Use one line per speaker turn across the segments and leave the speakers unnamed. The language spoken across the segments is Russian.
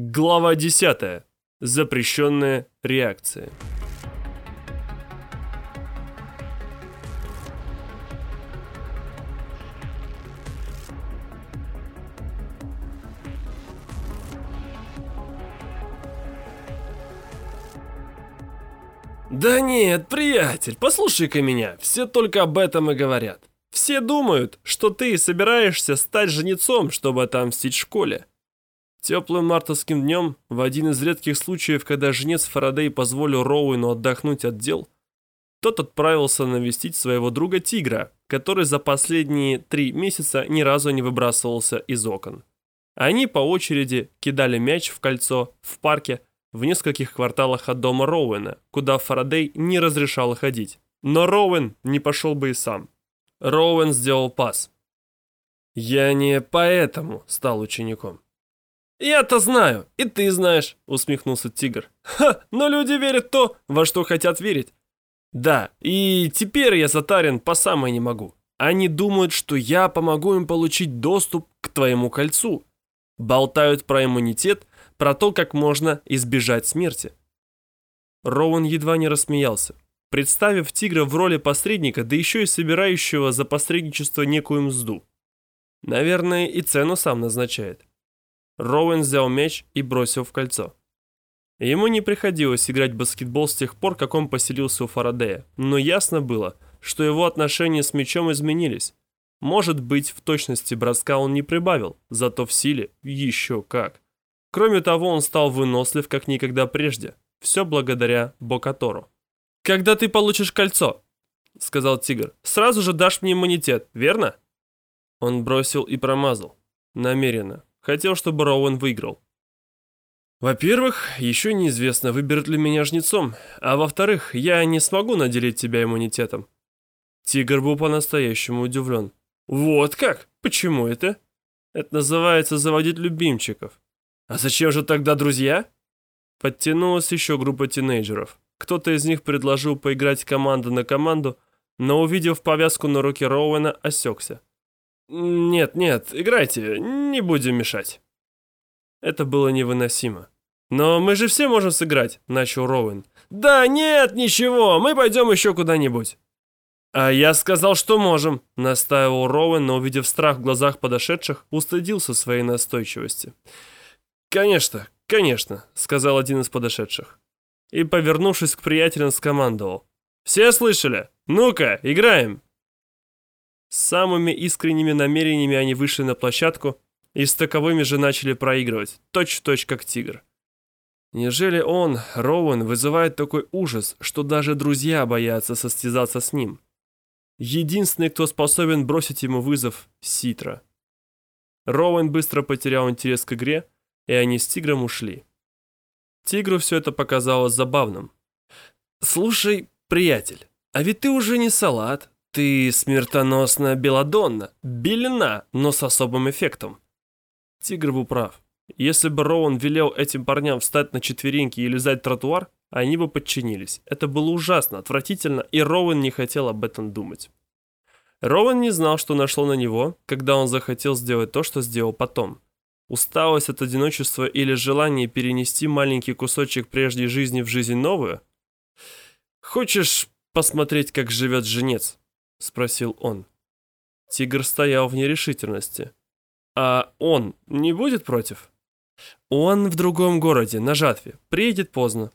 Глава 10. Запрещенная реакция. Да нет, приятель, послушай-ка меня, все только об этом и говорят. Все думают, что ты собираешься стать жнецом, чтобы отомстить школе. Теплым мартовским днем, в один из редких случаев, когда жнец Фарадей позволил Роуэну отдохнуть от дел, тот отправился навестить своего друга Тигра, который за последние три месяца ни разу не выбрасывался из окон. Они по очереди кидали мяч в кольцо в парке, в нескольких кварталах от дома Роуэна, куда Фарадей не разрешал ходить. Но Роуэн не пошел бы и сам. Роуэн сделал пас. «Я не поэтому стал учеником». «Я-то знаю, и ты знаешь», — усмехнулся Тигр. «Ха, но люди верят то, во что хотят верить». «Да, и теперь я затарен по самой не могу. Они думают, что я помогу им получить доступ к твоему кольцу. Болтают про иммунитет про то, как можно избежать смерти. Роуэн едва не рассмеялся. Представив тигра в роли посредника, да еще и собирающего за посредничество некую мзду. Наверное, и цену сам назначает. Роуэн взял мяч и бросил в кольцо. Ему не приходилось играть в баскетбол с тех пор, как он поселился у Фарадея, но ясно было, что его отношения с мячом изменились. Может быть, в точности броска он не прибавил, зато в силе еще как. Кроме того, он стал вынослив, как никогда прежде. Все благодаря Бокатору. «Когда ты получишь кольцо», — сказал тигр, — «сразу же дашь мне иммунитет, верно?» Он бросил и промазал. Намеренно. Хотел, чтобы Роуэн выиграл. «Во-первых, еще неизвестно, выберут ли меня жнецом, а во-вторых, я не смогу наделить тебя иммунитетом». Тигр был по-настоящему удивлен. «Вот как? Почему это?» «Это называется заводить любимчиков. «А зачем же тогда друзья?» Подтянулась еще группа тинейджеров. Кто-то из них предложил поиграть команда на команду, но, увидев повязку на руке Роуэна, осекся. «Нет, нет, играйте, не будем мешать». Это было невыносимо. «Но мы же все можем сыграть», — начал Роуэн. «Да нет, ничего, мы пойдем еще куда-нибудь». «А я сказал, что можем», — настаивал Роуэн, но, увидев страх в глазах подошедших, устыдился своей настойчивости. «Конечно, конечно», — сказал один из подошедших. И, повернувшись к приятелям, скомандовал. «Все слышали? Ну-ка, играем!» С самыми искренними намерениями они вышли на площадку и с таковыми же начали проигрывать, точь-в-точь -точь как тигр. Неужели он, Роуэн, вызывает такой ужас, что даже друзья боятся состязаться с ним? Единственный, кто способен бросить ему вызов — Ситра. Роуэн быстро потерял интерес к игре, и они с тигром ушли. Тигру все это показалось забавным. «Слушай, приятель, а ведь ты уже не салат, ты смертоносная беладонна, белена, но с особым эффектом». Тигр был прав. Если бы Роуэн велел этим парням встать на четвереньки и лизать тротуар, они бы подчинились. Это было ужасно, отвратительно, и Роуэн не хотел об этом думать. Роуэн не знал, что нашло на него, когда он захотел сделать то, что сделал потом. Усталость от одиночества или желание перенести маленький кусочек прежней жизни в жизнь новую? «Хочешь посмотреть, как живет женец?» — спросил он. Тигр стоял в нерешительности. «А он не будет против?» «Он в другом городе, на жатве. Приедет поздно.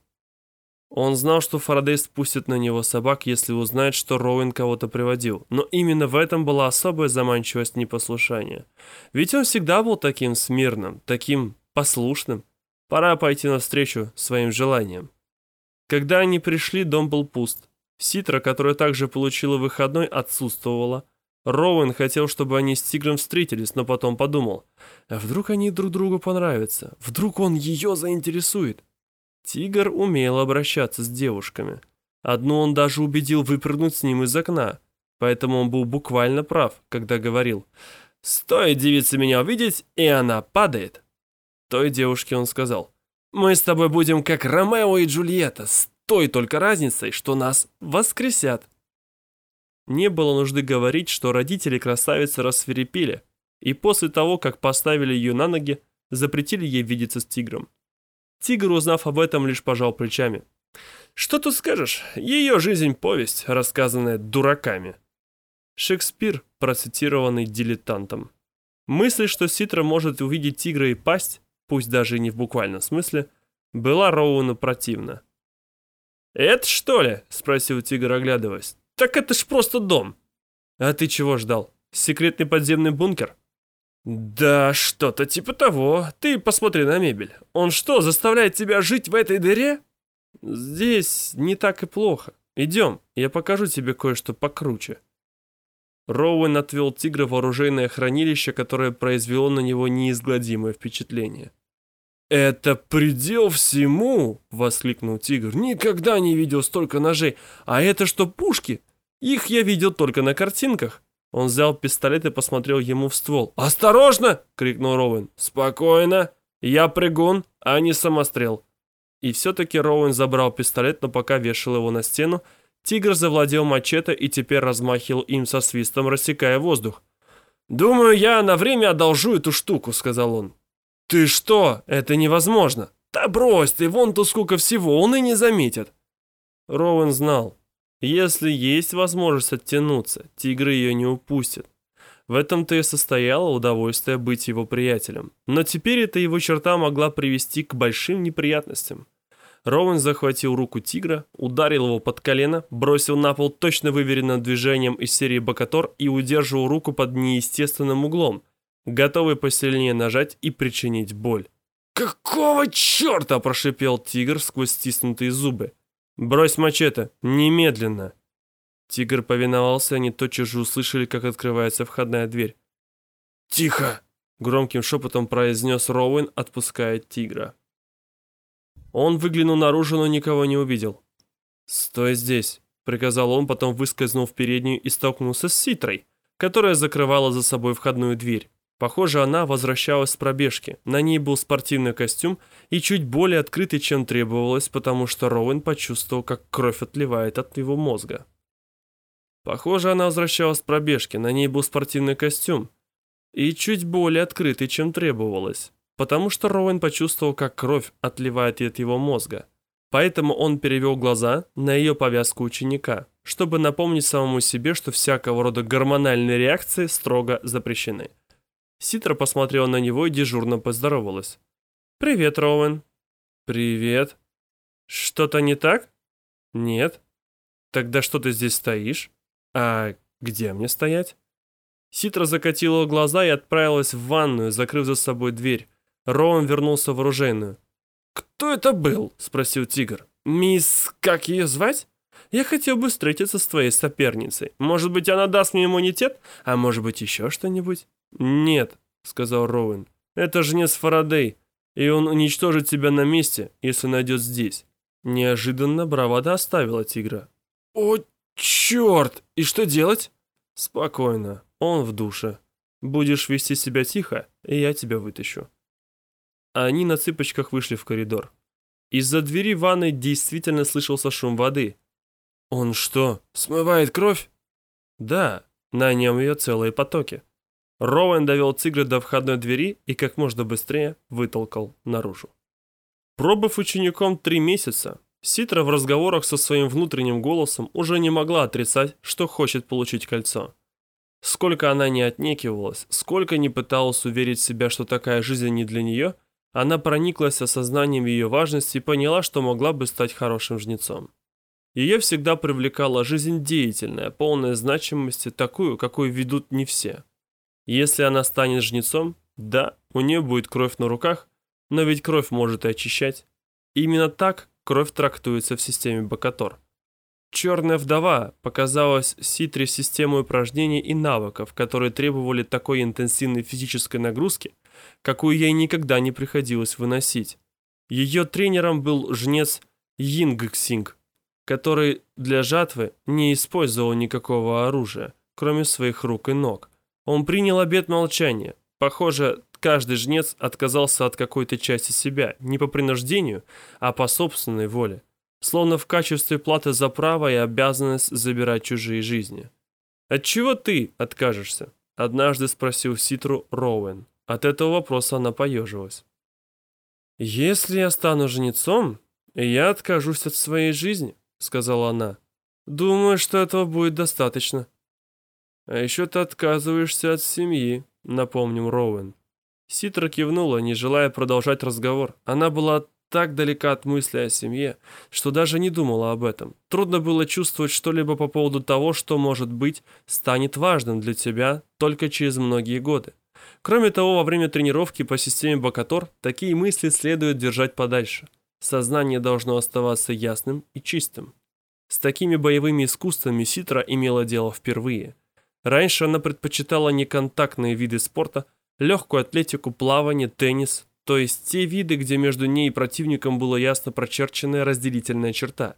Он знал, что Фарадей спустит на него собак, если узнает, что Роуэн кого-то приводил, но именно в этом была особая заманчивость непослушания. Ведь он всегда был таким смирным, таким послушным. Пора пойти навстречу своим желаниям. Когда они пришли, дом был пуст. Ситра, которая также получила выходной, отсутствовала. Роуэн хотел, чтобы они с Тигром встретились, но потом подумал, вдруг они друг другу понравятся, вдруг он ее заинтересует. Тигр умел обращаться с девушками. Одну он даже убедил выпрыгнуть с ним из окна, поэтому он был буквально прав, когда говорил «Стоит девице меня увидеть, и она падает». Той девушке он сказал «Мы с тобой будем как Ромео и Джульетта, той только разницей, что нас воскресят». Не было нужды говорить, что родители красавицы рассверепели, и после того, как поставили ее на ноги, запретили ей видеться с тигром. Тигр, узнав об этом, лишь пожал плечами. Что тут скажешь? Ее жизнь — повесть, рассказанная дураками. Шекспир, процитированный дилетантом. Мысль, что Ситра может увидеть тигра и пасть, пусть даже и не в буквальном смысле, была Роуэну противна. «Это что ли?» — спросил тигр, оглядываясь. «Так это ж просто дом». «А ты чего ждал? Секретный подземный бункер?» «Да что-то типа того. Ты посмотри на мебель. Он что, заставляет тебя жить в этой дыре?» «Здесь не так и плохо. Идем, я покажу тебе кое-что покруче». Роуэн отвел тигра в оружейное хранилище, которое произвело на него неизгладимое впечатление. «Это предел всему!» — воскликнул тигр. «Никогда не видел столько ножей! А это что, пушки? Их я видел только на картинках!» Он взял пистолет и посмотрел ему в ствол. «Осторожно!» — крикнул Роуэн. «Спокойно! Я прыгун, а не самострел!» И все-таки Роуэн забрал пистолет, но пока вешал его на стену, тигр завладел мачете и теперь размахивал им со свистом, рассекая воздух. «Думаю, я на время одолжу эту штуку», — сказал он. «Ты что? Это невозможно!» «Да брось ты, вон тут сколько всего, он и не заметит!» Роуэн знал, если есть возможность оттянуться, тигр ее не упустит. В этом-то и состояло удовольствие быть его приятелем. Но теперь эта его черта могла привести к большим неприятностям. Роуэн захватил руку тигра, ударил его под колено, бросил на пол точно выверенным движением из серии Бокатор и удерживал руку под неестественным углом, готовый посильнее нажать и причинить боль. «Какого черта?» – прошипел тигр сквозь стиснутые зубы. «Брось мачете! Немедленно!» Тигр повиновался, они тотчас же услышали, как открывается входная дверь. «Тихо!» — громким шепотом произнес Роуэн, отпуская тигра. Он выглянул наружу, но никого не увидел. «Стой здесь!» — приказал он, потом выскользнул в переднюю и столкнулся с Ситрой, которая закрывала за собой входную дверь. Похоже, она возвращалась с пробежки. На ней был спортивный костюм и чуть более открытый, чем требовалось, потому что Роуэн почувствовал, как кровь отливает от его мозга. Похоже, она возвращалась с пробежки. На ней был спортивный костюм и чуть более открытый, чем требовалось, потому что Роуэн почувствовал, как кровь отливает от его мозга. Поэтому он перевел глаза на ее повязку ученика, чтобы напомнить самому себе, что всякого рода гормональные реакции строго запрещены. Ситра посмотрела на него и дежурно поздоровалась. «Привет, Роуэн». «Привет». «Что-то не так?» «Нет». «Тогда что ты здесь стоишь?» «А где мне стоять?» Ситра закатила глаза и отправилась в ванную, закрыв за собой дверь. Роуэн вернулся в оружейную. «Кто это был?» – спросил тигр. «Мисс... как ее звать?» «Я хотел бы встретиться с твоей соперницей. Может быть, она даст мне иммунитет? А может быть, еще что-нибудь?» «Нет», — сказал Роуэн. «Это жнец Фарадей, и он уничтожит тебя на месте, если найдет здесь». Неожиданно бравада оставила тигра. «О, черт! И что делать?» «Спокойно, он в душе. Будешь вести себя тихо, и я тебя вытащу». Они на цыпочках вышли в коридор. Из-за двери ванной действительно слышался шум воды. «Он что, смывает кровь?» «Да, на нем ее целые потоки». Роуэн довел тигра до входной двери и как можно быстрее вытолкал наружу. Пробыв учеником три месяца, Ситра в разговорах со своим внутренним голосом уже не могла отрицать, что хочет получить кольцо. Сколько она не отнекивалась, сколько не пыталась уверить себя, что такая жизнь не для нее, она прониклась осознанием ее важности и поняла, что могла бы стать хорошим жнецом. Ее всегда привлекала жизнь деятельная, полная значимости, такую, какой ведут не все. Если она станет жнецом, да, у нее будет кровь на руках, но ведь кровь может и очищать. именно так кровь трактуется в системе Бакатор. Черная вдова показалась Ситре системой упражнений и навыков, которые требовали такой интенсивной физической нагрузки, какую ей никогда не приходилось выносить. Ее тренером был жнец Йингксинг, который для жатвы не использовал никакого оружия, кроме своих рук и ног. Он принял обет молчания. Похоже, каждый жнец отказался от какой-то части себя, не по принуждению, а по собственной воле, словно в качестве платы за право и обязанность забирать чужие жизни. «От чего ты откажешься?» – однажды спросил Ситру Роуэн. От этого вопроса она поежилась. «Если я стану жнецом, я откажусь от своей жизни», — сказала она. «Думаю, что этого будет достаточно». «А еще ты отказываешься от семьи», — напомнил Роуэн. Ситра кивнула, не желая продолжать разговор. Она была так далека от мысли о семье, что даже не думала об этом. Трудно было чувствовать что-либо по поводу того, что, может быть, станет важным для тебя только через многие годы. Кроме того, во время тренировки по системе Бакатор такие мысли следует держать подальше. Сознание должно оставаться ясным и чистым. С такими боевыми искусствами Ситра имела дело впервые. Раньше она предпочитала неконтактные виды спорта, легкую атлетику, плавание, теннис, то есть те виды, где между ней и противником была ясно прочерченная разделительная черта.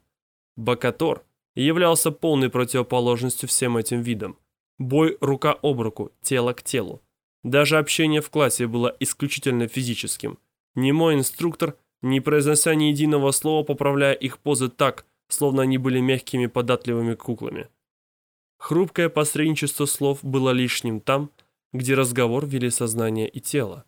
Бакатор являлся полной противоположностью всем этим видам. Бой рука об руку, тело к телу. Даже общение в классе было исключительно физическим. Ни мой инструктор, не произнося ни единого слова, поправляя их позы так, словно они были мягкими податливыми куклами. Хрупкое посредничество слов было лишним там, где разговор вели сознание и тело.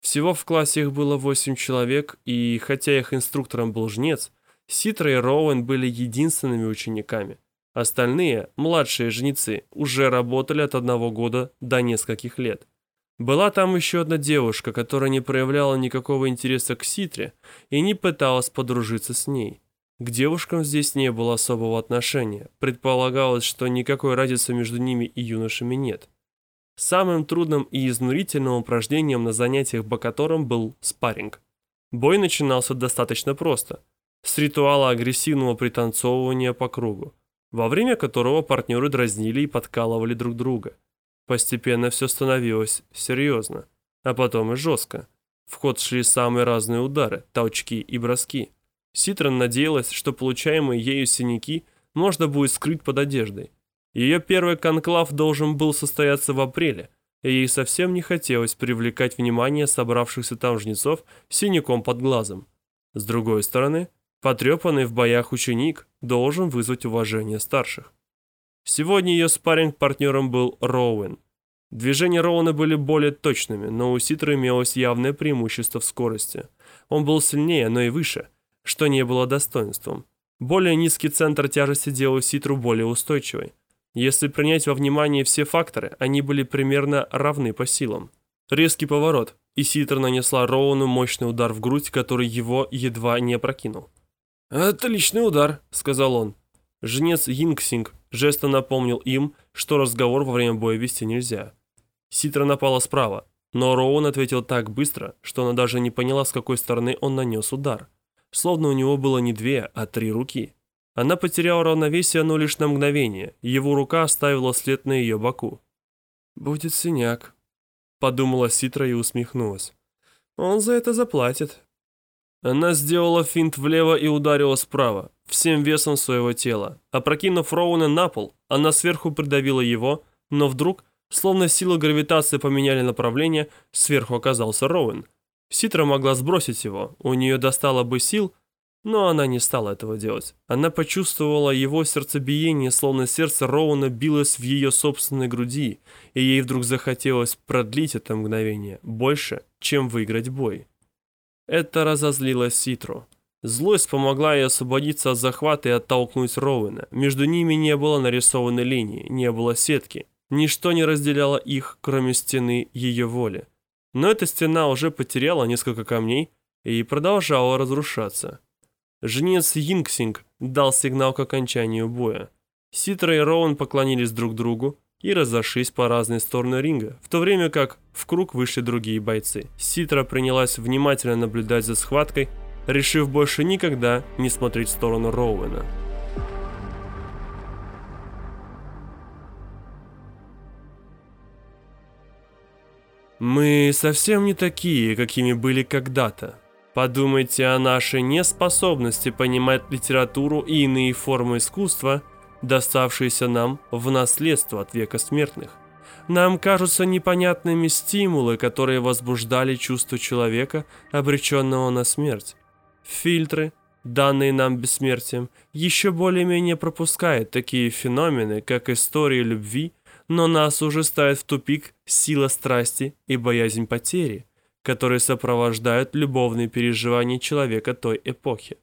Всего в классе их было восемь человек, и хотя их инструктором был жнец, Ситра и Роуэн были единственными учениками. Остальные, младшие жнецы, уже работали от одного года до нескольких лет. Была там еще одна девушка, которая не проявляла никакого интереса к Ситре и не пыталась подружиться с ней. К девушкам здесь не было особого отношения. Предполагалось, что никакой разницы между ними и юношами нет. Самым трудным и изнурительным упражнением на занятиях бокатором был спарринг. Бой начинался достаточно просто, с ритуала агрессивного пританцовывания по кругу, во время которого партнеры дразнили и подкалывали друг друга. Постепенно все становилось серьезно, а потом и жестко. В ход шли самые разные удары, толчки и броски. Ситрон надеялась, что получаемые ею синяки можно будет скрыть под одеждой. Ее первый конклав должен был состояться в апреле, и ей совсем не хотелось привлекать внимание собравшихся там жнецов синяком под глазом. С другой стороны, потрепанный в боях ученик должен вызвать уважение старших. Сегодня ее спарринг-партнером был Роуэн. Движения Роуэна были более точными, но у Ситры имелось явное преимущество в скорости. Он был сильнее, но и выше, что не было достоинством. Более низкий центр тяжести делал Ситру более устойчивой. Если принять во внимание все факторы, они были примерно равны по силам. Резкий поворот, и Ситер нанесла Роуну мощный удар в грудь, который его едва не опрокинул. «Отличный удар», — сказал он. Жнец Йингсинг жестом напомнил им, что разговор во время боя вести нельзя. Ситра напала справа, но Роун ответил так быстро, что она даже не поняла, с какой стороны он нанес удар. Словно у него было не две, а три руки. Она потеряла равновесие, но лишь на мгновение. Его рука оставила след на ее боку. «Будет синяк», — подумала Ситра и усмехнулась. «Он за это заплатит». Она сделала финт влево и ударила справа, всем весом своего тела. Опрокинув Роуна на пол, она сверху придавила его, но вдруг, словно силы гравитации поменяли направление, сверху оказался Роуэн. Ситра могла сбросить его, у нее достало бы сил, но она не стала этого делать. Она почувствовала его сердцебиение, словно сердце Роуна билось в ее собственной груди, и ей вдруг захотелось продлить это мгновение больше, чем выиграть бой. Это разозлило Ситру. Злость помогла ей освободиться от захвата и оттолкнуть Роуэна. Между ними не было нарисованной линии, не было сетки. Ничто не разделяло их, кроме стены ее воли. Но эта стена уже потеряла несколько камней и продолжала разрушаться. Жнец Йингсинг дал сигнал к окончанию боя. Ситра и Роуэн поклонились друг другу и разошлись по разные стороны ринга, в то время как в круг вышли другие бойцы. Ситра принялась внимательно наблюдать за схваткой, решив больше никогда не смотреть в сторону Роуэна. «Мы совсем не такие, какими были когда-то», Подумайте о нашей неспособности понимать литературу и иные формы искусства, доставшиеся нам в наследство от века смертных. Нам кажутся непонятными стимулы, которые возбуждали чувство человека, обреченного на смерть. Фильтры, данные нам бессмертием, еще более-менее пропускают такие феномены, как история любви, но нас уже ставит в тупик сила страсти и боязнь потери, которые сопровождают любовные переживания человека той эпохи.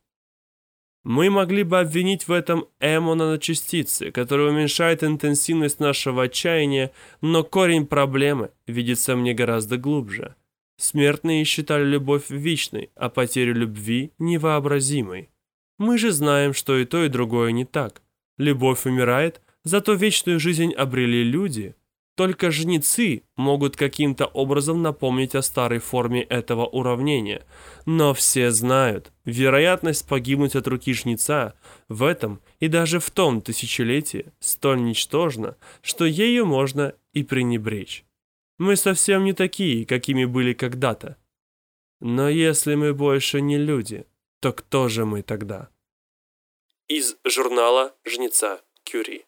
Мы могли бы обвинить в этом на частицы, который уменьшает интенсивность нашего отчаяния, но корень проблемы видится мне гораздо глубже. Смертные считали любовь вечной, а потерю любви невообразимой. Мы же знаем, что и то, и другое не так. Любовь умирает, зато вечную жизнь обрели люди. Только жнецы могут каким-то образом напомнить о старой форме этого уравнения. Но все знают, вероятность погибнуть от руки жнеца в этом и даже в том тысячелетии столь ничтожна, что ею можно и пренебречь. Мы совсем не такие, какими были когда-то. Но если мы больше не люди, то кто же мы тогда? Из журнала «Жнеца» Кюри